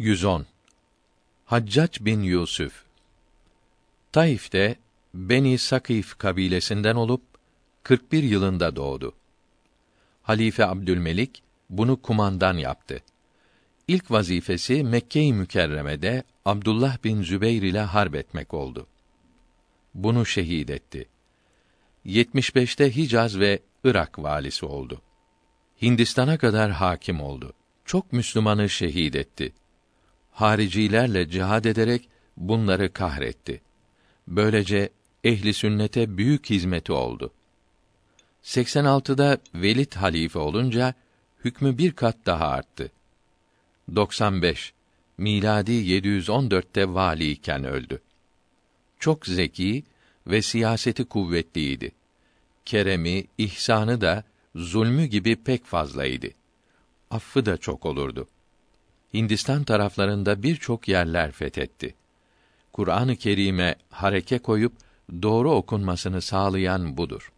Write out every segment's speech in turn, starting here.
110 Haccac bin Yusuf Taif'te Beni Sakif kabilesinden olup 41 yılında doğdu. Halife Abdülmelik bunu kumandan yaptı. İlk vazifesi Mekke-i Mükerreme'de Abdullah bin Zübeyr ile harp etmek oldu. Bunu şehit etti. 75'te Hicaz ve Irak valisi oldu. Hindistan'a kadar hakim oldu. Çok Müslümanı şehit etti. Haricilerle cihad ederek bunları kahretti. Böylece ehli sünnete büyük hizmeti oldu. 86'da Velid halife olunca hükmü bir kat daha arttı. 95 miladi 714'te vali iken öldü. Çok zeki ve siyaseti kuvvetliydi. Keremi, ihsanı da zulmü gibi pek fazlaydı. Affı da çok olurdu. Hindistan taraflarında birçok yerler fethetti. Kur'an-ı Kerim'e hareke koyup doğru okunmasını sağlayan budur.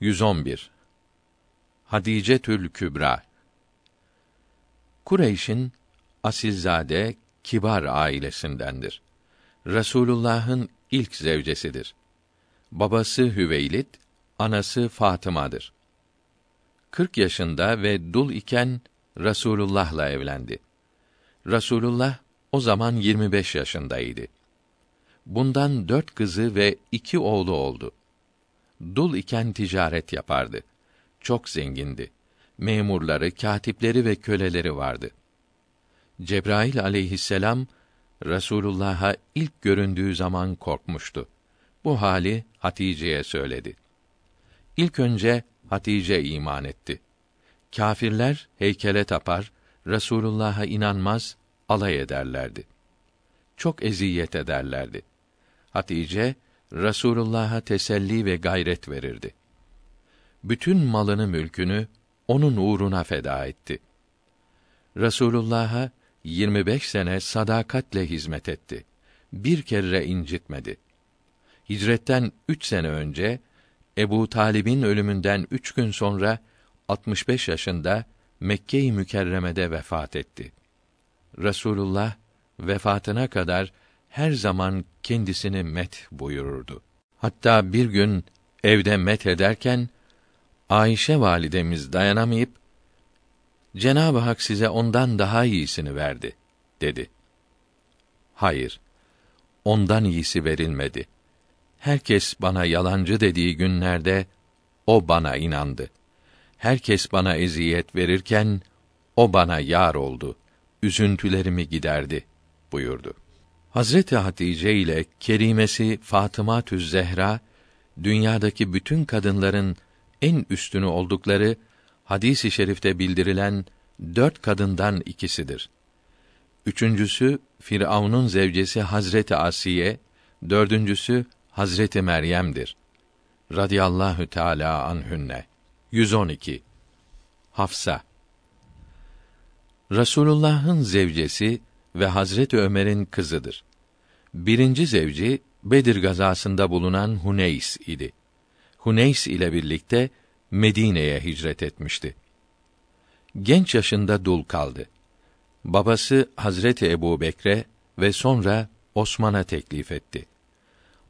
111 Hadice Tül Kübra Kureyş'in asilzade, kibar ailesindendir. Resulullah'ın ilk zevcesidir. Babası Hüveylid, anası Fatıma'dır. 40 yaşında ve dul iken Rasulullah'la evlendi. Rasulullah o zaman 25 yaşındaydı. Bundan dört kızı ve iki oğlu oldu. Dul iken ticaret yapardı. Çok zengindi. Memurları, katipleri ve köleleri vardı. Cebrail aleyhisselam Resulullah'a ilk göründüğü zaman korkmuştu. Bu hali Hatice'ye söyledi. İlk önce Hatice iman etti. Kafirler heykele tapar, Resulullah'a inanmaz, alay ederlerdi. Çok eziyet ederlerdi. Hatice Resulullah'a teselli ve gayret verirdi. Bütün malını mülkünü onun uğruna feda etti. Resulullah'a 25 sene sadakatle hizmet etti. Bir kere incitmedi. Hicretten üç sene önce Ebu Talib'in ölümünden üç gün sonra 65 yaşında Mekke-i Mükerreme'de vefat etti. Resulullah vefatına kadar her zaman kendisini met buyururdu. Hatta bir gün evde met ederken Ayşe validemiz dayanamayıp Cenab-ı Hak size ondan daha iyisini verdi dedi. Hayır. Ondan iyisi verilmedi. Herkes bana yalancı dediği günlerde o bana inandı. Herkes bana eziyet verirken o bana yar oldu. Üzüntülerimi giderdi buyurdu. Hazreti Hatice ile kerimesi Fatıma Tüz Zehra dünyadaki bütün kadınların en üstünü oldukları hadisi i şerifte bildirilen dört kadından ikisidir. Üçüncüsü Firavun'un zevcesi Hazreti Asiye, dördüncüsü Hazreti Meryem'dir. Radiyallahu Teala anhünne. 112. Hafsa Rasulullah'ın zevcesi ve Hazreti Ömer'in kızıdır. Birinci zevci Bedir gazasında bulunan Huneys idi. Huneys ile birlikte Medine'ye hicret etmişti. Genç yaşında dul kaldı. Babası Hazreti Ebu Bekre ve sonra Osman'a teklif etti.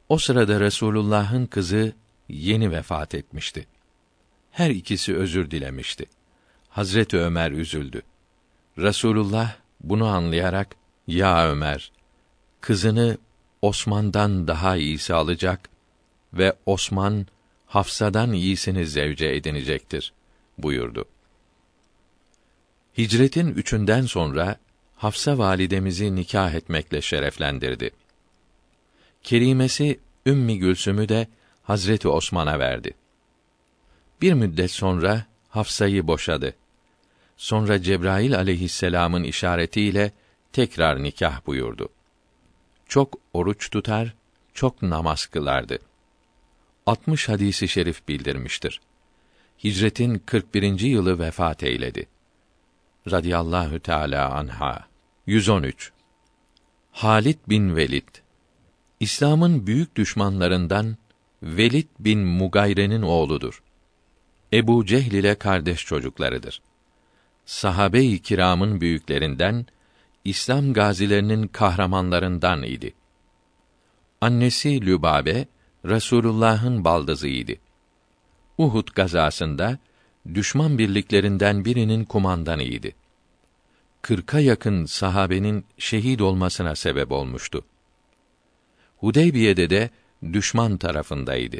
O sırada Resulullah'ın kızı yeni vefat etmişti. Her ikisi özür dilemişti. Hazreti Ömer üzüldü. Resulullah bunu anlayarak ya Ömer kızını Osman'dan daha iyisi alacak ve Osman Hafsa'dan iyisini zevce edinecektir buyurdu. Hicretin üçünden sonra Hafsa validemizi nikah etmekle şereflendirdi. Kerimesi Ümmi Gülsüm'ü de Hazreti Osman'a verdi. Bir müddet sonra Hafsa'yı boşadı. Sonra Cebrail aleyhisselam'ın işaretiyle tekrar nikah buyurdu. Çok oruç tutar, çok namaz kılardı. 60 hadisi şerif bildirmiştir. Hicretin 41. yılı vefat eyledi. Radiyallahu Teala anha. 113. Halit bin Velid İslam'ın büyük düşmanlarından Velid bin Mugayre'nin oğludur. Ebu Cehl ile kardeş çocuklarıdır. Sahabe-i kiramın büyüklerinden İslam gazilerinin kahramanlarından idi. Annesi Lübabe Resulullah'ın baldızıydı. Uhud gazasında düşman birliklerinden birinin kumandanıydı. Kırka yakın sahabenin şehit olmasına sebep olmuştu. Hudeybiye'de de düşman tarafındaydı.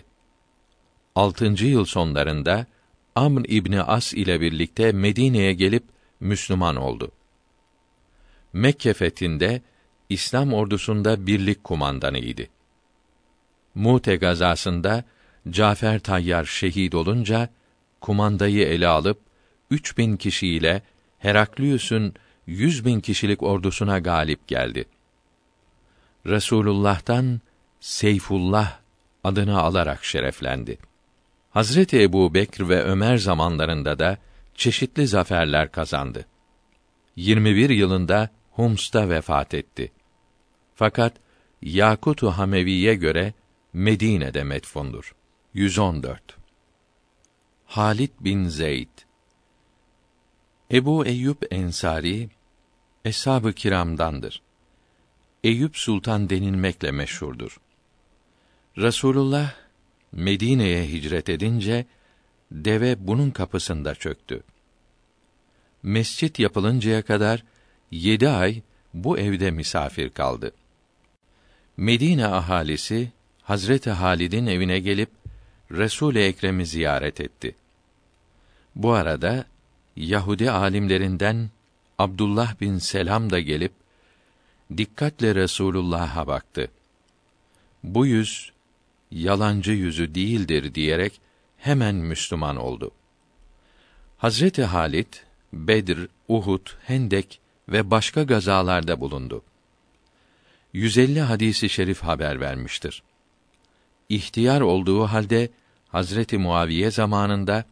Altıncı yıl sonlarında Amr İbni As ile birlikte Medine'ye gelip Müslüman oldu. Mekke fethinde İslam ordusunda birlik kumandanıydı. Mute gazasında Cafer Tayyar şehit olunca kumandayı ele alıp 3000 kişiyle Heraklius'un 100 bin kişilik ordusuna galip geldi. Resulullah'tan Seyfullah adını alarak şereflendi. Hazreti Ebu Bekr ve Ömer zamanlarında da çeşitli zaferler kazandı. 21 yılında Hums'ta vefat etti. Fakat Yakut-u Hamevi'ye göre Medine'de metfundur. 114. Halid bin Zeyd Ebu Eyyub Ensari eshab-ı kiramdandır. Eyüp Sultan denilmekle meşhurdur. Resulullah Medine'ye hicret edince deve bunun kapısında çöktü. Mescit yapılıncaya kadar yedi ay bu evde misafir kaldı. Medine ahalisi Hazreti Halid'in evine gelip Resul-i Ekrem'i ziyaret etti. Bu arada Yahudi alimlerinden Abdullah bin Selam da gelip dikkatle Resulullah'a baktı. Bu yüz yalancı yüzü değildir diyerek hemen Müslüman oldu. Hazreti Halit Bedir, Uhud, Hendek ve başka gazalarda bulundu. 150 hadisi şerif haber vermiştir. İhtiyar olduğu halde Hazreti Muaviye zamanında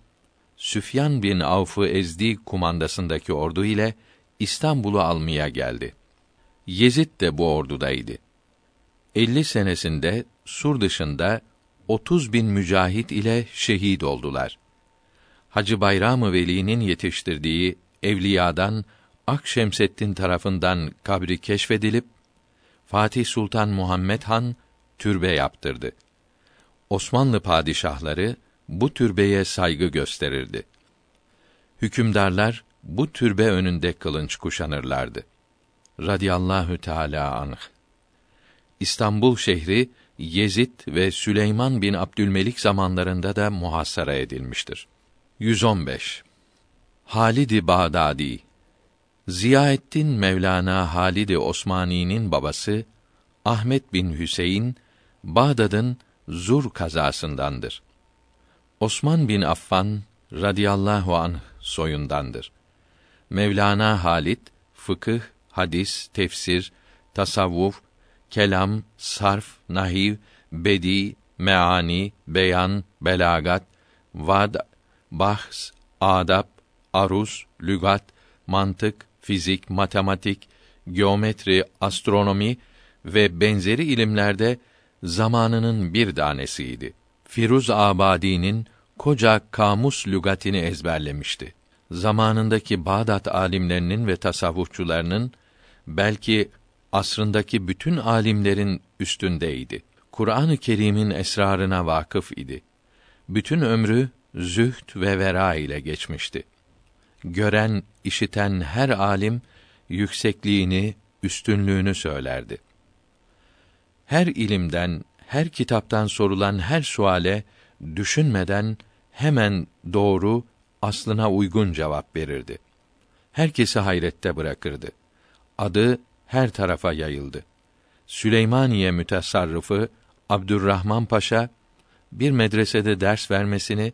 Süfyan bin Avf'ı ezdi kumandasındaki ordu ile İstanbul'u almaya geldi. Yezid de bu ordudaydı. 50 senesinde Sur dışında 30 bin mücahit ile şehit oldular. Hacı Bayram-ı Veli'nin yetiştirdiği evliyadan Akşemseddin tarafından kabri keşfedilip Fatih Sultan Muhammed Han türbe yaptırdı. Osmanlı padişahları bu türbeye saygı gösterirdi. Hükümdarlar bu türbe önünde kılınç kuşanırlardı. Radiyallahu Teala anh. İstanbul şehri Yezid ve Süleyman bin Abdülmelik zamanlarında da muhasara edilmiştir. 115. Halid-i Bağdadi Ziyaettin Mevlana Halid-i Osmani'nin babası Ahmet bin Hüseyin Bağdad'ın Zur kazasındandır. Osman bin Affan radıyallahu anh soyundandır. Mevlana Halit fıkıh, hadis, tefsir, tasavvuf, kelam, sarf, nahiv, bedi, meani, beyan, belagat, vad, bahs, adab, aruz, lügat, mantık, fizik, matematik, geometri, astronomi ve benzeri ilimlerde zamanının bir tanesiydi. Firuz Abadi'nin koca kamus lügatini ezberlemişti. Zamanındaki Bağdat alimlerinin ve tasavvufçularının belki asrındaki bütün alimlerin üstündeydi. Kur'an-ı Kerim'in esrarına vakıf idi. Bütün ömrü zühd ve vera ile geçmişti. Gören, işiten her alim yüksekliğini, üstünlüğünü söylerdi. Her ilimden, her kitaptan sorulan her suale düşünmeden hemen doğru, aslına uygun cevap verirdi. Herkesi hayrette bırakırdı. Adı her tarafa yayıldı. Süleymaniye mütesarrıfı Abdurrahman Paşa bir medresede ders vermesini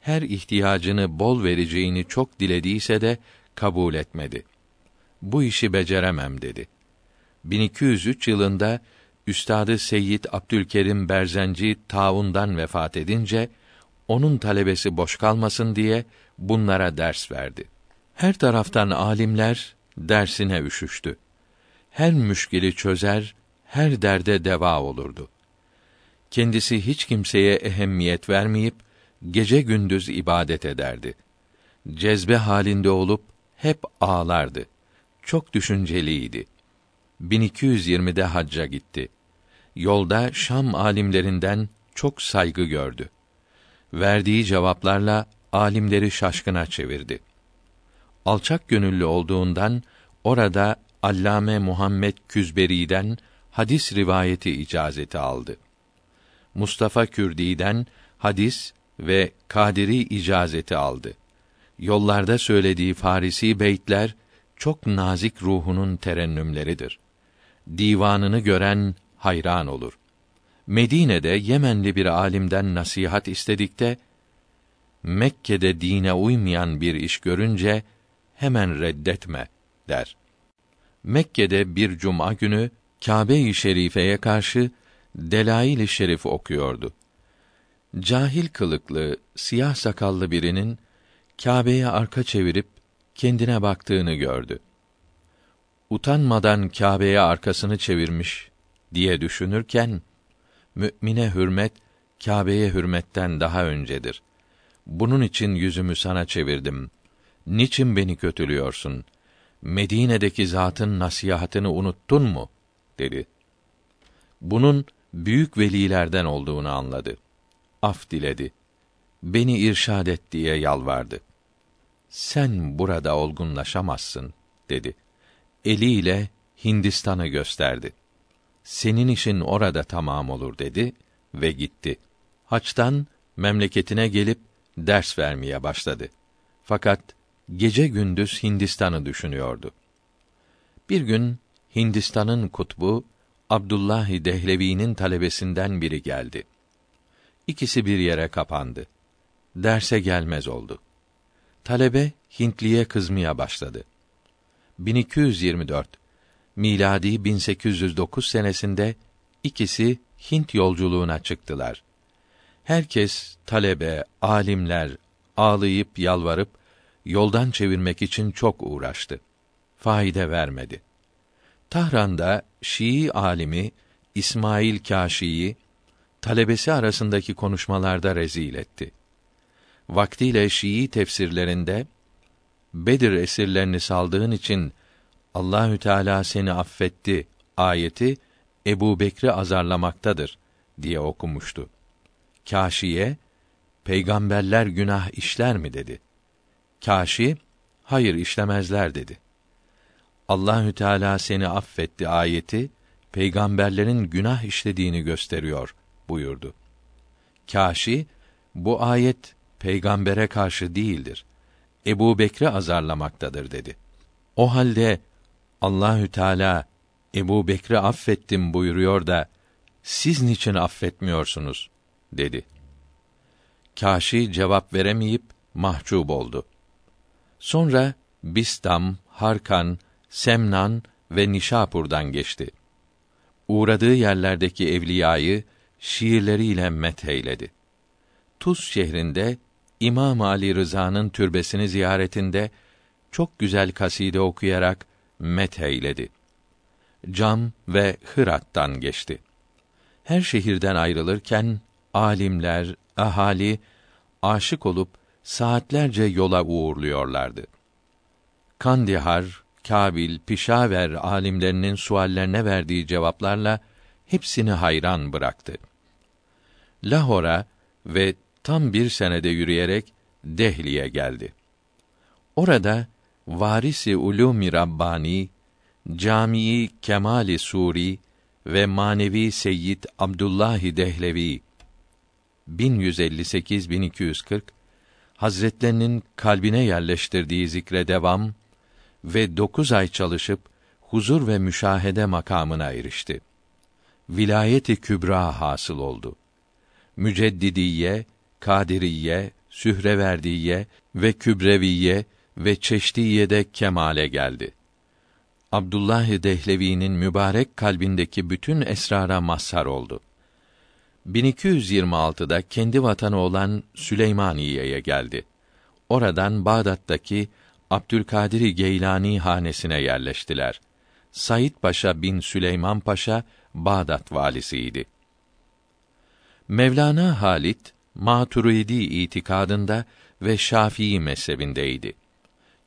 her ihtiyacını bol vereceğini çok dilediyse de kabul etmedi. Bu işi beceremem dedi. 1203 yılında Üstadı Seyyid Abdülkerim Berzenci taundan vefat edince onun talebesi boş kalmasın diye bunlara ders verdi. Her taraftan alimler dersine üşüştü. Her müşkili çözer, her derde deva olurdu. Kendisi hiç kimseye ehemmiyet vermeyip gece gündüz ibadet ederdi. Cezbe halinde olup hep ağlardı. çok düşünceliydi. 1220'de hacca gitti. Yolda Şam alimlerinden çok saygı gördü. Verdiği cevaplarla alimleri şaşkına çevirdi. Alçak gönüllü olduğundan orada Allame Muhammed Küzberi'den hadis rivayeti icazeti aldı. Mustafa Kürdi'den hadis ve Kadiri icazeti aldı. Yollarda söylediği Farisi beytler çok nazik ruhunun terennümleridir. Divanını gören hayran olur. Medine'de Yemenli bir alimden nasihat istedikte Mekke'de dine uymayan bir iş görünce hemen reddetme der. Mekke'de bir cuma günü Kâbe-i Şerife'ye karşı Delail-i Şerif okuyordu. Cahil kılıklı, siyah sakallı birinin Kâbe'ye arka çevirip kendine baktığını gördü. Utanmadan Kâbe'ye arkasını çevirmiş diye düşünürken mümine hürmet Kâbe'ye hürmetten daha öncedir. Bunun için yüzümü sana çevirdim. Niçin beni kötülüyorsun? Medine'deki zatın nasihatını unuttun mu? dedi. Bunun büyük velilerden olduğunu anladı. Af diledi. Beni irşad et diye yalvardı. Sen burada olgunlaşamazsın dedi. Eliyle Hindistan'ı gösterdi. Senin işin orada tamam olur dedi ve gitti. Haçtan memleketine gelip ders vermeye başladı. Fakat gece gündüz Hindistan'ı düşünüyordu. Bir gün Hindistan'ın kutbu Abdullah Dehlevi'nin talebesinden biri geldi. İkisi bir yere kapandı. Derse gelmez oldu. Talebe Hintliye kızmaya başladı. 1224 miladi 1809 senesinde ikisi Hint yolculuğuna çıktılar. Herkes talebe, alimler ağlayıp yalvarıp yoldan çevirmek için çok uğraştı. Faide vermedi. Tahran'da Şii alimi İsmail Kâşi'yi talebesi arasındaki konuşmalarda rezil etti. Vaktiyle Şii tefsirlerinde Bedir esirlerini saldığın için Allahü Teala seni affetti ayeti Ebu Bekri azarlamaktadır diye okumuştu. Kâşiye, peygamberler günah işler mi dedi. Kâşi, hayır işlemezler dedi. Allahü Teala seni affetti ayeti peygamberlerin günah işlediğini gösteriyor buyurdu. Kâşi bu ayet peygambere karşı değildir. Ebu Bekri azarlamaktadır dedi. O halde Allahü Teala Ebu Bekri affettim buyuruyor da siz niçin affetmiyorsunuz dedi. Kâşi cevap veremeyip mahcup oldu. Sonra Bistam, Harkan, Semnan ve Nişapur'dan geçti. Uğradığı yerlerdeki evliyayı şiirleriyle metheyledi. Tuz şehrinde İmam Ali Rıza'nın türbesini ziyaretinde çok güzel kaside okuyarak metheyledi. Cam ve Hırat'tan geçti. Her şehirden ayrılırken alimler, ahali aşık olup saatlerce yola uğurluyorlardı. Kandihar, Kabil, Pişaver alimlerinin suallerine verdiği cevaplarla hepsini hayran bıraktı. Lahora ve tam bir senede yürüyerek Dehli'ye geldi. Orada varisi ulûm-i Rabbani, Camii Kemali Suri ve manevi Seyyid Abdullah Dehlevi 1158-1240 Hazretlerinin kalbine yerleştirdiği zikre devam ve dokuz ay çalışıp huzur ve müşahede makamına erişti. Vilayeti kübra hasıl oldu. Müceddidiye, Kadiriye, Sühreverdiye ve Kübreviye ve Çeşdiye'de kemale geldi. Abdullah Dehlevi'nin mübarek kalbindeki bütün esrara mazhar oldu. 1226'da kendi vatanı olan Süleymaniye'ye geldi. Oradan Bağdat'taki Abdülkadir Geylani hanesine yerleştiler. Said Paşa bin Süleyman Paşa Bağdat valisiydi. Mevlana Halit Maturidi itikadında ve Şafii mezhebindeydi.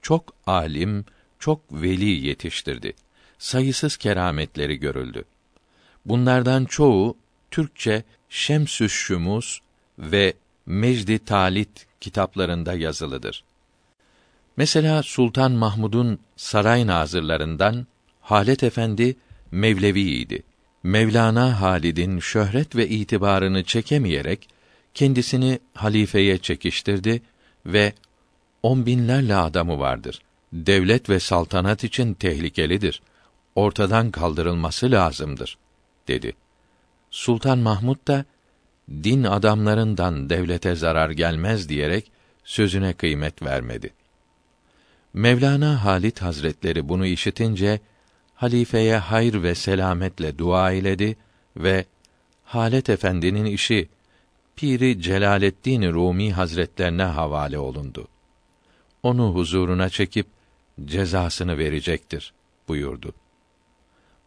Çok alim, çok veli yetiştirdi. Sayısız kerametleri görüldü. Bunlardan çoğu Türkçe Şemsüş Şumus ve Mecdi Talit kitaplarında yazılıdır. Mesela Sultan Mahmud'un saray nazırlarından Halet Efendi Mevlevi'ydi. Mevlana Halid'in şöhret ve itibarını çekemeyerek kendisini halifeye çekiştirdi ve on binlerle adamı vardır. Devlet ve saltanat için tehlikelidir. Ortadan kaldırılması lazımdır, dedi. Sultan Mahmud da din adamlarından devlete zarar gelmez diyerek sözüne kıymet vermedi. Mevlana Halit Hazretleri bunu işitince halifeye hayır ve selametle dua eyledi ve Halet Efendi'nin işi Piri Celaleddin Rumi Hazretlerine havale olundu. Onu huzuruna çekip cezasını verecektir buyurdu.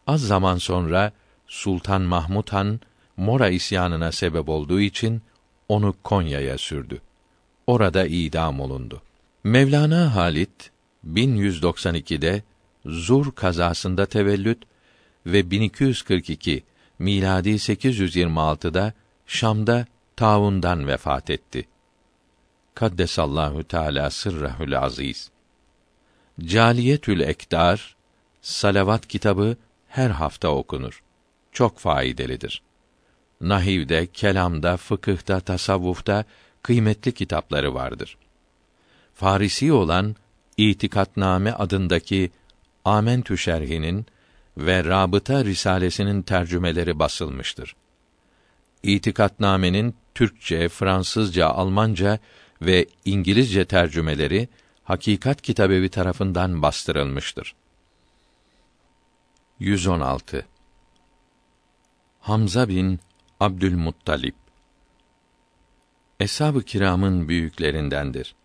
Az zaman sonra Sultan Mahmud Han Mora isyanına sebep olduğu için onu Konya'ya sürdü. Orada idam olundu. Mevlana Halit 1192'de Zur kazasında tevellüt ve 1242 miladi 826'da Şam'da taundan vefat etti. Kaddesallahu Teala sırrahül aziz. Caliyetül Ekdar salavat kitabı her hafta okunur. Çok faydalıdır. Nahivde, kelamda, fıkıhta, tasavvufta kıymetli kitapları vardır. Farisi olan İtikatname adındaki Amentü şerhinin ve Rabıta risalesinin tercümeleri basılmıştır. İtikatnamenin Türkçe, Fransızca, Almanca ve İngilizce tercümeleri Hakikat Kitabevi tarafından bastırılmıştır. 116 Hamza bin Abdülmuttalip Eshab-ı kiramın büyüklerindendir.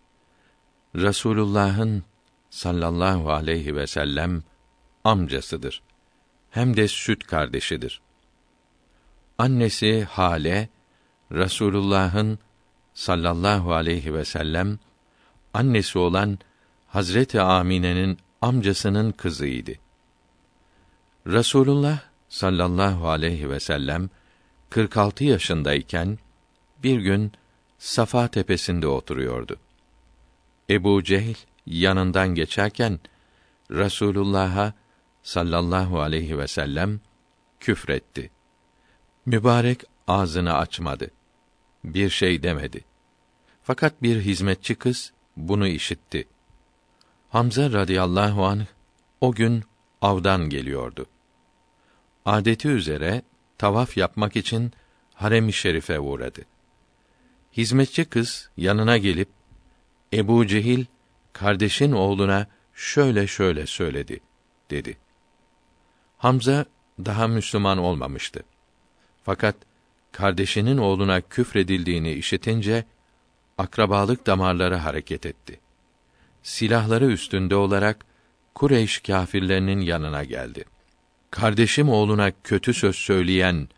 Rasulullah'ın sallallahu aleyhi ve sellem amcasıdır. Hem de süt kardeşidir. Annesi Hale Rasulullah'ın sallallahu aleyhi ve sellem annesi olan Hazreti Amine'nin amcasının kızıydı. Rasulullah sallallahu aleyhi ve sellem 46 yaşındayken bir gün Safa tepesinde oturuyordu. Ebu Cehil yanından geçerken Rasulullah'a sallallahu aleyhi ve sellem küfretti. Mübarek ağzını açmadı. Bir şey demedi. Fakat bir hizmetçi kız bunu işitti. Hamza radıyallahu anh o gün avdan geliyordu. Adeti üzere tavaf yapmak için harem-i şerife uğradı. Hizmetçi kız yanına gelip Ebu Cehil kardeşin oğluna şöyle şöyle söyledi dedi. Hamza daha Müslüman olmamıştı. Fakat kardeşinin oğluna küfredildiğini işitince akrabalık damarları hareket etti. Silahları üstünde olarak Kureyş kâfirlerinin yanına geldi. Kardeşim oğluna kötü söz söyleyen,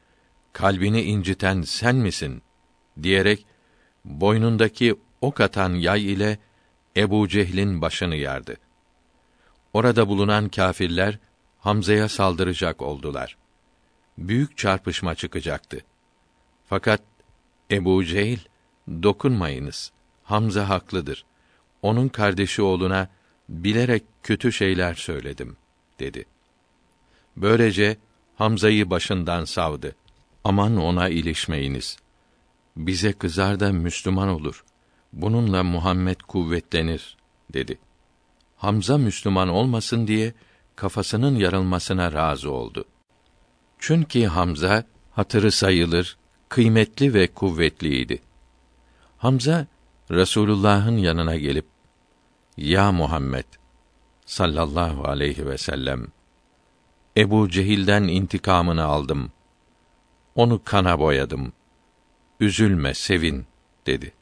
kalbini inciten sen misin? diyerek boynundaki ok atan yay ile Ebu Cehlin başını yardı. Orada bulunan kâfirler Hamza'ya saldıracak oldular. Büyük çarpışma çıkacaktı. Fakat Ebu Cehil dokunmayınız. Hamza haklıdır. Onun kardeşi oğluna bilerek kötü şeyler söyledim dedi. Böylece Hamza'yı başından savdı. Aman ona ilişmeyiniz. Bize kızar da Müslüman olur. Bununla Muhammed kuvvetlenir dedi. Hamza Müslüman olmasın diye kafasının yarılmasına razı oldu. Çünkü Hamza hatırı sayılır, kıymetli ve kuvvetliydi. Hamza Resulullah'ın yanına gelip Ya Muhammed sallallahu aleyhi ve sellem Ebu Cehil'den intikamını aldım. Onu kana boyadım. Üzülme, sevin dedi.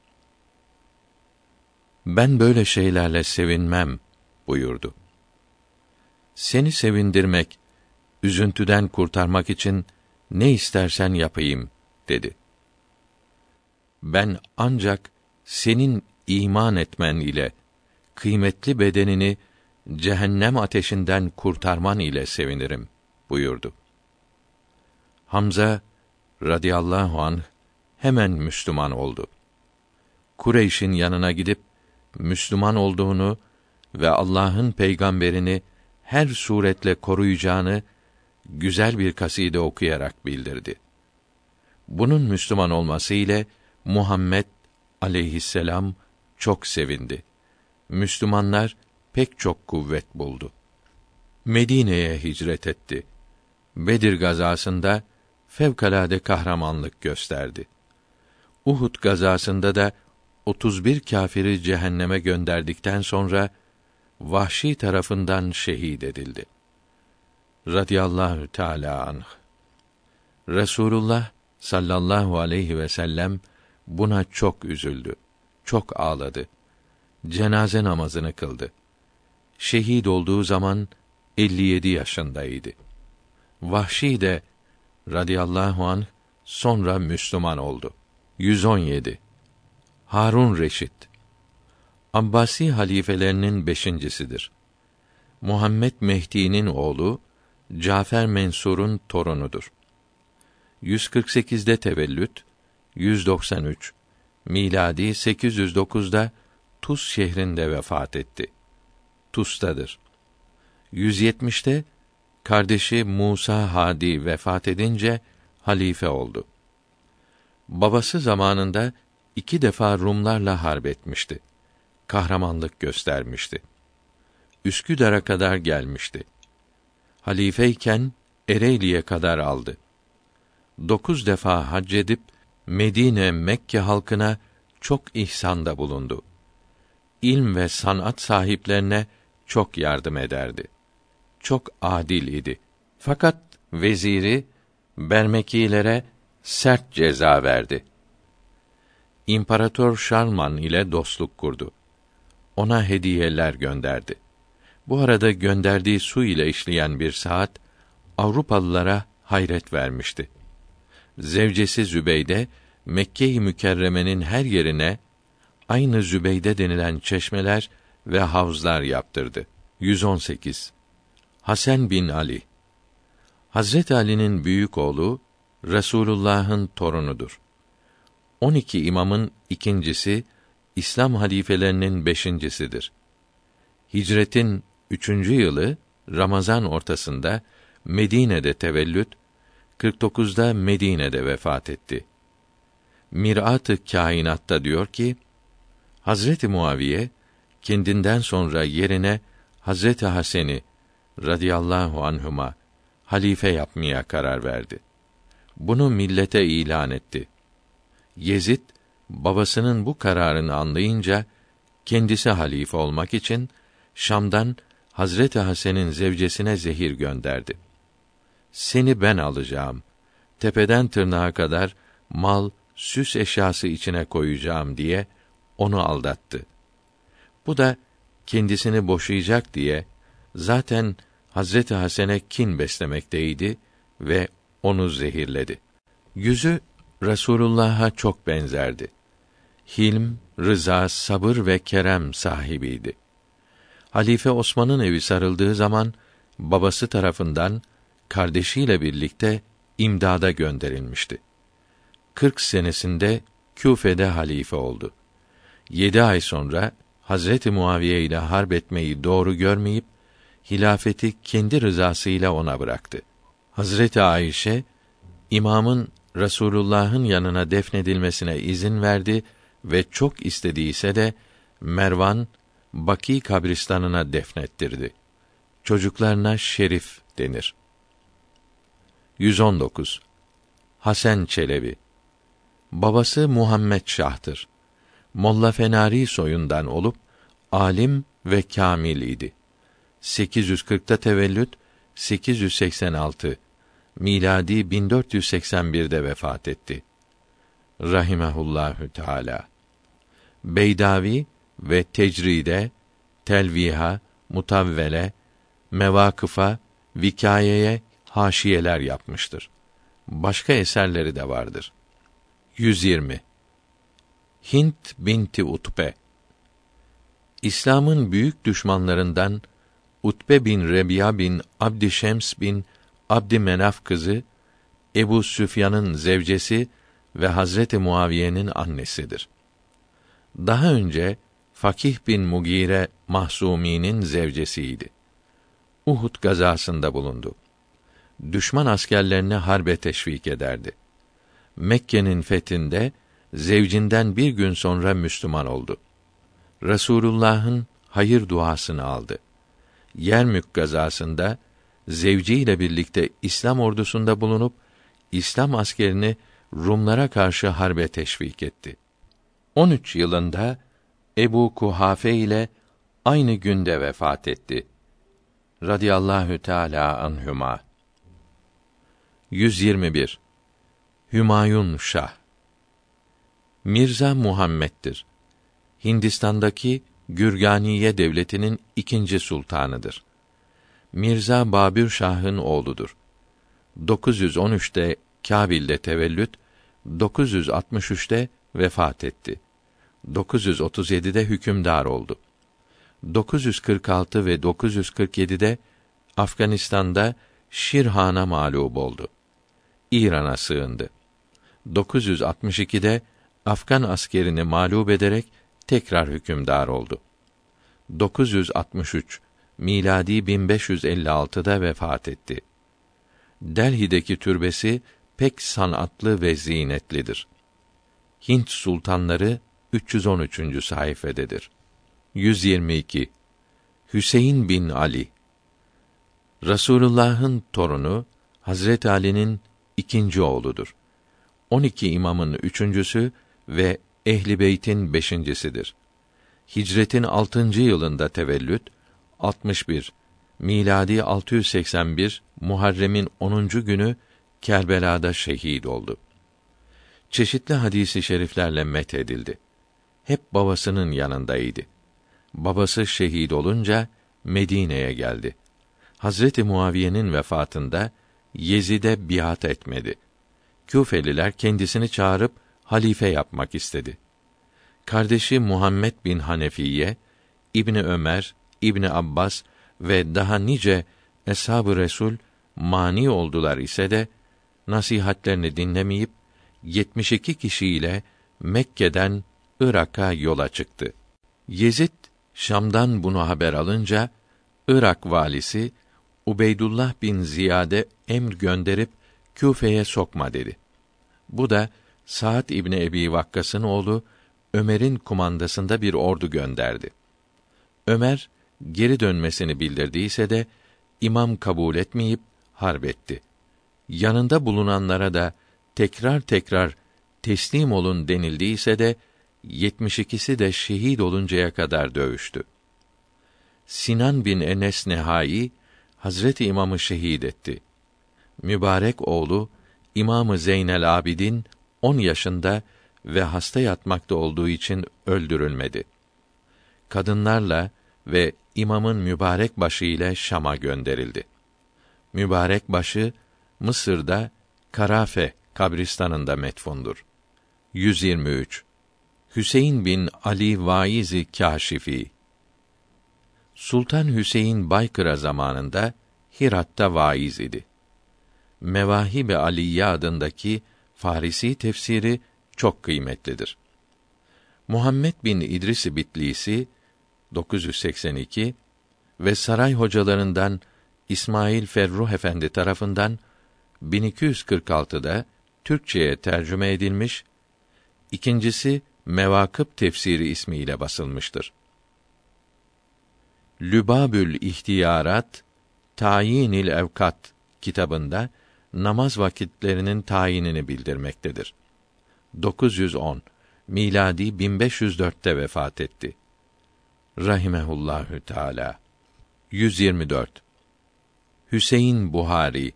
Ben böyle şeylerle sevinmem buyurdu. Seni sevindirmek, üzüntüden kurtarmak için ne istersen yapayım dedi. Ben ancak senin iman etmen ile kıymetli bedenini cehennem ateşinden kurtarman ile sevinirim buyurdu. Hamza radıyallahu anh hemen Müslüman oldu. Kureyş'in yanına gidip Müslüman olduğunu ve Allah'ın peygamberini her suretle koruyacağını güzel bir kaside okuyarak bildirdi. Bunun Müslüman olması ile Muhammed aleyhisselam çok sevindi. Müslümanlar pek çok kuvvet buldu. Medine'ye hicret etti. Bedir gazasında fevkalade kahramanlık gösterdi. Uhud gazasında da 31 kâfiri cehenneme gönderdikten sonra Vahşi tarafından şehit edildi. Radiyallahu Teala anh. Resulullah sallallahu aleyhi ve sellem buna çok üzüldü. Çok ağladı. Cenaze namazını kıldı. Şehit olduğu zaman 57 yaşındaydı. Vahşi de radıyallahu an sonra Müslüman oldu. 117. Harun Reşit Abbasi halifelerinin beşincisidir. Muhammed Mehdi'nin oğlu, Cafer Mensur'un torunudur. 148'de tevellüt, 193 miladi 809'da Tuz şehrinde vefat etti. Tuz'tadır. 170'te kardeşi Musa Hadi vefat edince halife oldu. Babası zamanında iki defa Rumlarla harp etmişti. Kahramanlık göstermişti. Üsküdar'a kadar gelmişti. Halifeyken Ereğli'ye kadar aldı. Dokuz defa hac edip Medine, Mekke halkına çok ihsanda bulundu. İlm ve sanat sahiplerine çok yardım ederdi. Çok adil idi. Fakat veziri Bermekilere sert ceza verdi. İmparator Şarman ile dostluk kurdu. Ona hediyeler gönderdi. Bu arada gönderdiği su ile işleyen bir saat Avrupalılara hayret vermişti. Zevcesi Zübeyde Mekke-i Mükerreme'nin her yerine aynı Zübeyde denilen çeşmeler ve havuzlar yaptırdı. 118. Hasan bin Ali Hazret Ali'nin büyük oğlu Resulullah'ın torunudur. 12 imamın ikincisi, İslam halifelerinin beşincisidir. Hicretin üçüncü yılı Ramazan ortasında Medine'de tevellüt, 49'da Medine'de vefat etti. Mirat-ı Kainat'ta diyor ki, Hazreti Muaviye kendinden sonra yerine Hazreti Hasen'i radıyallahu anhuma halife yapmaya karar verdi. Bunu millete ilan etti. Yezid babasının bu kararını anlayınca kendisi halife olmak için Şam'dan Hazreti Hasen'in zevcesine zehir gönderdi. Seni ben alacağım. Tepeden tırnağa kadar mal, süs eşyası içine koyacağım diye onu aldattı. Bu da kendisini boşayacak diye zaten Hazreti Hasen'e kin beslemekteydi ve onu zehirledi. Yüzü Resulullah'a çok benzerdi. Hilm, rıza, sabır ve kerem sahibiydi. Halife Osman'ın evi sarıldığı zaman babası tarafından kardeşiyle birlikte imdada gönderilmişti. 40 senesinde Küfe'de halife oldu. Yedi ay sonra Hazreti Muaviye ile harp etmeyi doğru görmeyip hilafeti kendi rızasıyla ona bıraktı. Hazreti Ayşe imamın Resulullah'ın yanına defnedilmesine izin verdi ve çok istediyse de Mervan Baki kabristanına defnettirdi. Çocuklarına Şerif denir. 119. Hasan Çelebi Babası Muhammed Şah'tır. Molla Fenari soyundan olup alim ve kamil idi. 840'ta tevellüt, 886 miladi 1481'de vefat etti. Rahimehullahü Teala. Beydavi ve tecride, telviha, mutavvele, mevakıfa, vikayeye haşiyeler yapmıştır. Başka eserleri de vardır. 120. Hint binti Utbe İslam'ın büyük düşmanlarından Utbe bin Rebiya bin Abdi Şems bin Abdi Menaf kızı Ebu Süfyan'ın zevcesi ve Hazreti Muaviye'nin annesidir. Daha önce Fakih bin Mugire Mahsumi'nin zevcesiydi. Uhud gazasında bulundu. Düşman askerlerini harbe teşvik ederdi. Mekke'nin fethinde zevcinden bir gün sonra Müslüman oldu. Resulullah'ın hayır duasını aldı. Yermük gazasında zevciyle birlikte İslam ordusunda bulunup İslam askerini Rumlara karşı harbe teşvik etti. 13 yılında Ebu Kuhafe ile aynı günde vefat etti. Radiyallahu Teala anhuma. 121. Hümayun Şah Mirza Muhammed'dir. Hindistan'daki Gürganiye devletinin ikinci sultanıdır. Mirza Babür Şah'ın oğludur. 913'te Kabil'de tevellüt, 963'te vefat etti. 937'de hükümdar oldu. 946 ve 947'de Afganistan'da Şirhan'a mağlup oldu. İran'a sığındı. 962'de Afgan askerini mağlup ederek tekrar hükümdar oldu. 963 miladi 1556'da vefat etti. Delhi'deki türbesi pek sanatlı ve zinetlidir. Hint sultanları 313. sayfededir. 122 Hüseyin bin Ali Rasulullah'ın torunu Hazret Ali'nin ikinci oğludur. 12 imamın üçüncüsü ve Ehli Beyt'in beşincisidir. Hicretin altıncı yılında tevellüt, 61, miladi 681, Muharrem'in 10. günü Kerbela'da şehit oldu. Çeşitli hadisi şeriflerle met edildi. Hep babasının yanındaydı. Babası şehit olunca Medine'ye geldi. Hazreti Muaviye'nin vefatında Yezid'e biat etmedi. Küfeliler kendisini çağırıp halife yapmak istedi. Kardeşi Muhammed bin Hanefiye, İbni Ömer, İbni Abbas ve daha nice eshab-ı Resul mani oldular ise de nasihatlerini dinlemeyip 72 kişiyle Mekke'den Irak'a yola çıktı. Yezid Şam'dan bunu haber alınca Irak valisi Ubeydullah bin Ziyade emr gönderip Küfe'ye sokma dedi. Bu da Saad İbni Ebi Vakkas'ın oğlu Ömer'in kumandasında bir ordu gönderdi. Ömer geri dönmesini bildirdiyse de imam kabul etmeyip harp etti. Yanında bulunanlara da tekrar tekrar teslim olun denildiyse de 72'si de şehit oluncaya kadar dövüştü. Sinan bin Enes Nehai Hazreti İmam'ı şehit etti. Mübarek oğlu İmamı Zeynel Abidin 10 yaşında ve hasta yatmakta olduğu için öldürülmedi. Kadınlarla ve imamın mübarek başı ile Şam'a gönderildi. Mübarek başı Mısır'da Karafe kabristanında metfundur. 123 Hüseyin bin Ali Vaizi Kâşifi Sultan Hüseyin Baykıra zamanında Hirat'ta vaiz idi. Mevahib-i Aliye adındaki Farisi tefsiri çok kıymetlidir. Muhammed bin İdris Bitlisi 982 ve saray hocalarından İsmail Ferruh Efendi tarafından 1246'da Türkçeye tercüme edilmiş, ikincisi Mevakıp tefsiri ismiyle basılmıştır. Lübabül İhtiyarat Tayinil Evkat kitabında namaz vakitlerinin tayinini bildirmektedir. 910 miladi 1504'te vefat etti. Rahimehullahü Teala. 124 Hüseyin Buhari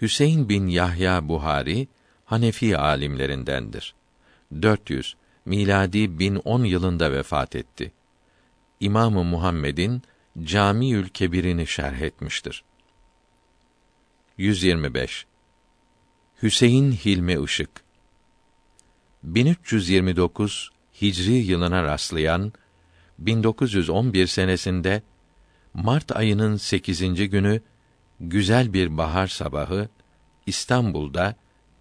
Hüseyin bin Yahya Buhari Hanefi alimlerindendir. 400 miladi 1010 yılında vefat etti. İmamı Muhammed'in Camiül Kebir'ini şerh etmiştir. 125 Hüseyin Hilmi Işık 1329 Hicri yılına rastlayan 1911 senesinde Mart ayının 8. günü güzel bir bahar sabahı İstanbul'da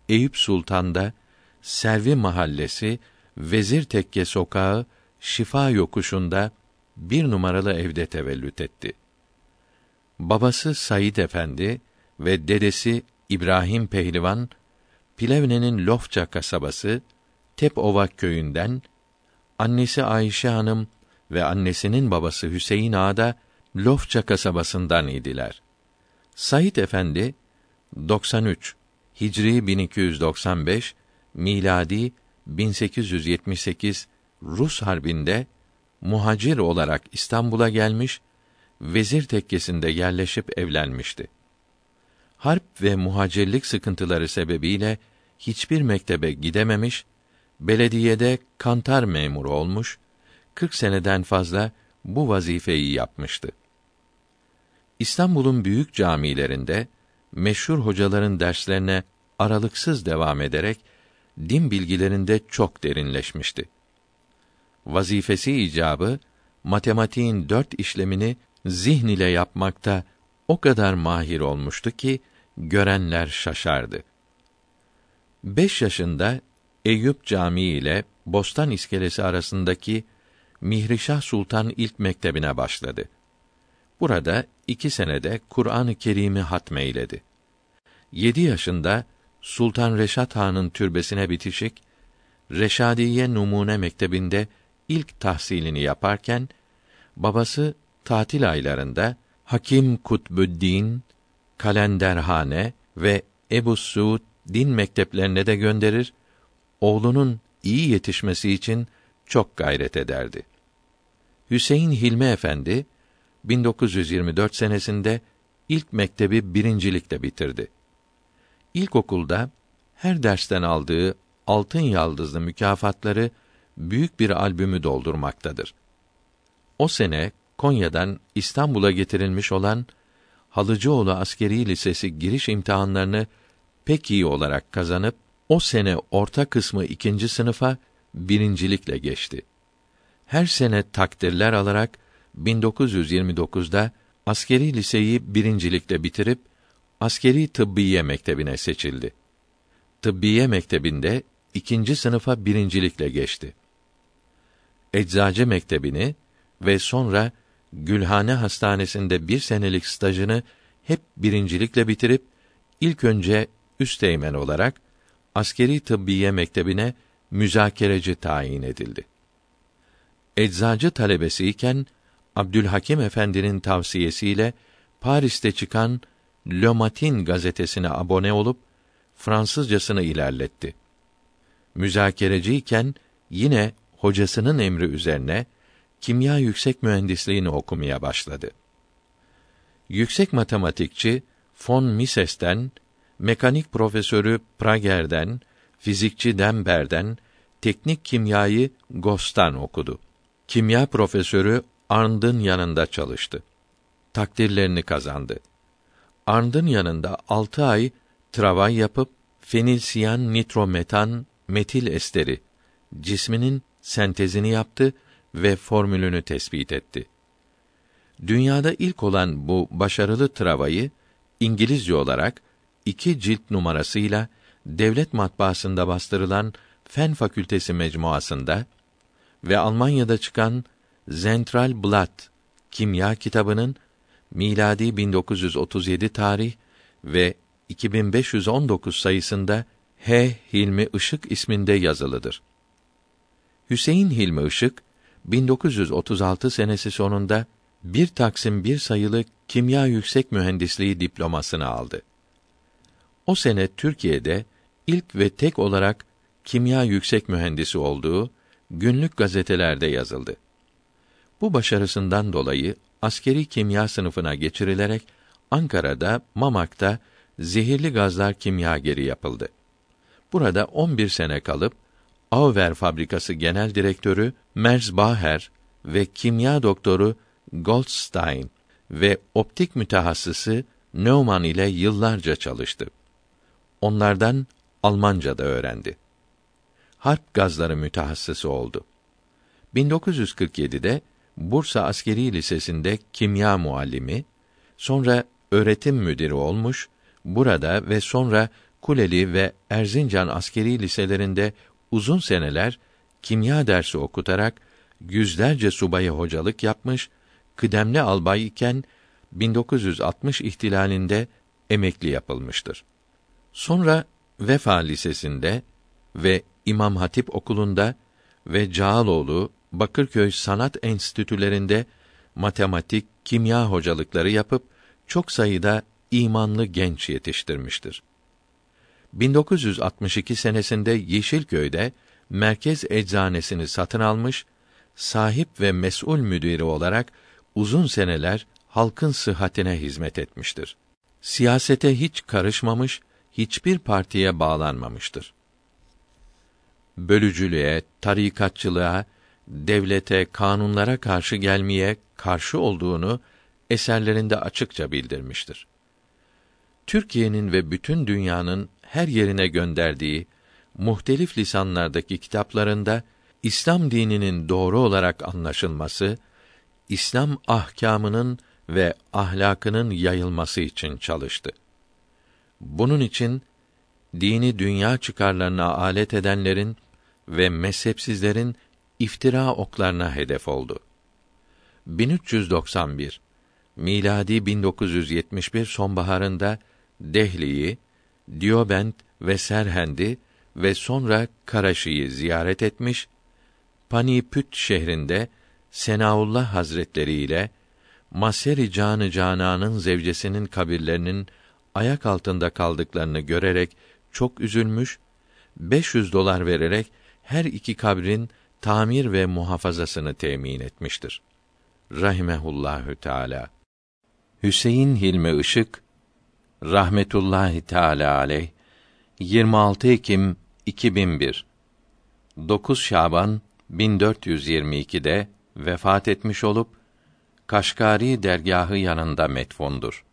Eyüp Sultan'da Servi Mahallesi Vezir Tekke Sokağı Şifa Yokuşu'nda bir numaralı evde tevellüt etti. Babası Said Efendi ve dedesi İbrahim Pehlivan Plevne'nin Lofça kasabası Tepova köyünden, annesi Ayşe Hanım ve annesinin babası Hüseyin Ağa da Lofça kasabasından idiler. Said Efendi 93 Hicri 1295 miladi 1878 Rus harbinde muhacir olarak İstanbul'a gelmiş, vezir tekkesinde yerleşip evlenmişti. Harp ve muhacirlik sıkıntıları sebebiyle hiçbir mektebe gidememiş, belediyede kantar memuru olmuş, 40 seneden fazla bu vazifeyi yapmıştı. İstanbul'un büyük camilerinde meşhur hocaların derslerine aralıksız devam ederek din bilgilerinde çok derinleşmişti. Vazifesi icabı matematiğin dört işlemini zihn ile yapmakta o kadar mahir olmuştu ki görenler şaşardı. Beş yaşında Eyüp Camii ile Bostan İskelesi arasındaki Mihrişah Sultan ilk mektebine başladı. Burada iki senede Kur'an-ı Kerim'i hatmeyledi. Yedi yaşında Sultan Reşat Han'ın türbesine bitişik Reşadiye Numune Mektebi'nde ilk tahsilini yaparken babası tatil aylarında Hakim Kutbüddin, Kalenderhane ve Ebu Suud din mekteplerine de gönderir, oğlunun iyi yetişmesi için çok gayret ederdi. Hüseyin Hilmi Efendi 1924 senesinde ilk mektebi birincilikle bitirdi. İlkokulda her dersten aldığı altın yaldızlı mükafatları büyük bir albümü doldurmaktadır. O sene Konya'dan İstanbul'a getirilmiş olan Halıcıoğlu Askeri Lisesi giriş imtihanlarını pek iyi olarak kazanıp o sene orta kısmı ikinci sınıfa birincilikle geçti. Her sene takdirler alarak 1929'da askeri liseyi birincilikle bitirip askeri tıbbiye mektebine seçildi. Tıbbiye mektebinde ikinci sınıfa birincilikle geçti. Eczacı mektebini ve sonra Gülhane Hastanesi'nde bir senelik stajını hep birincilikle bitirip ilk önce üsteğmen olarak askeri tıbbiye mektebine müzakereci tayin edildi. Eczacı talebesiyken Abdülhakim Efendi'nin tavsiyesiyle Paris'te çıkan Le Matin gazetesine abone olup Fransızcasını ilerletti. Müzakereciyken yine hocasının emri üzerine kimya yüksek mühendisliğini okumaya başladı. Yüksek matematikçi von Mises'ten, mekanik profesörü Prager'den, fizikçi Dember'den, teknik kimyayı Gos'tan okudu. Kimya profesörü Arndt'ın yanında çalıştı. Takdirlerini kazandı. Arndt'ın yanında altı ay travay yapıp fenilsiyan nitrometan metil esteri cisminin sentezini yaptı ve formülünü tespit etti. Dünyada ilk olan bu başarılı travayı İngilizce olarak iki cilt numarasıyla devlet matbaasında bastırılan Fen Fakültesi mecmuasında ve Almanya'da çıkan Zentral Blatt kimya kitabının miladi 1937 tarih ve 2519 sayısında H. Hilmi Işık isminde yazılıdır. Hüseyin Hilmi Işık 1936 senesi sonunda bir taksim bir sayılı kimya yüksek mühendisliği diplomasını aldı. O sene Türkiye'de ilk ve tek olarak kimya yüksek mühendisi olduğu günlük gazetelerde yazıldı. Bu başarısından dolayı askeri kimya sınıfına geçirilerek Ankara'da, Mamak'ta zehirli gazlar kimyageri yapıldı. Burada 11 sene kalıp Auver fabrikası genel direktörü Merzbacher ve kimya doktoru Goldstein ve optik mütehassısı Neumann ile yıllarca çalıştı. Onlardan Almanca da öğrendi. Harp gazları mütehassısı oldu. 1947'de Bursa Askeri Lisesi'nde kimya muallimi, sonra öğretim müdürü olmuş, burada ve sonra Kuleli ve Erzincan askeri liselerinde uzun seneler kimya dersi okutarak yüzlerce subaya hocalık yapmış, kıdemli albay iken 1960 ihtilalinde emekli yapılmıştır. Sonra Vefa Lisesi'nde ve İmam Hatip Okulu'nda ve Cağaloğlu Bakırköy Sanat Enstitülerinde matematik, kimya hocalıkları yapıp çok sayıda imanlı genç yetiştirmiştir. 1962 senesinde Yeşilköy'de merkez eczanesini satın almış, sahip ve mesul müdürü olarak uzun seneler halkın sıhhatine hizmet etmiştir. Siyasete hiç karışmamış, hiçbir partiye bağlanmamıştır. Bölücülüğe, tarikatçılığa, devlete, kanunlara karşı gelmeye karşı olduğunu eserlerinde açıkça bildirmiştir. Türkiye'nin ve bütün dünyanın her yerine gönderdiği muhtelif lisanlardaki kitaplarında İslam dininin doğru olarak anlaşılması, İslam ahkamının ve ahlakının yayılması için çalıştı. Bunun için dini dünya çıkarlarına alet edenlerin ve mezhepsizlerin iftira oklarına hedef oldu. 1391 miladi 1971 sonbaharında Dehli'yi, Diobent ve Serhend'i ve sonra Karaşi'yi ziyaret etmiş, Panipüt şehrinde Senaullah Hazretleri ile Maseri Canı Canan'ın zevcesinin kabirlerinin ayak altında kaldıklarını görerek çok üzülmüş, 500 dolar vererek her iki kabrin tamir ve muhafazasını temin etmiştir. Rahimehullahü Teala. Hüseyin Hilmi Işık rahmetullahi teala aleyh 26 Ekim 2001 9 Şaban 1422'de vefat etmiş olup Kaşgari dergahı yanında metfundur.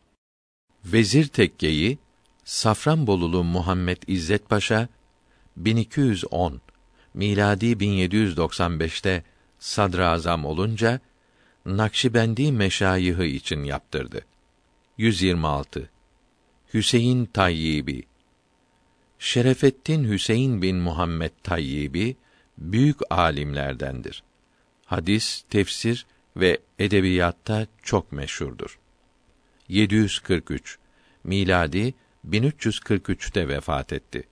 Vezir Tekkeyi Safranbolulu Muhammed İzzet Paşa 1210 miladi 1795'te sadrazam olunca Nakşibendi meşayihı için yaptırdı. 126 Hüseyin Tayyibi Şerefettin Hüseyin bin Muhammed Tayyibi büyük alimlerdendir. Hadis, tefsir ve edebiyatta çok meşhurdur. 743 miladi 1343'te vefat etti.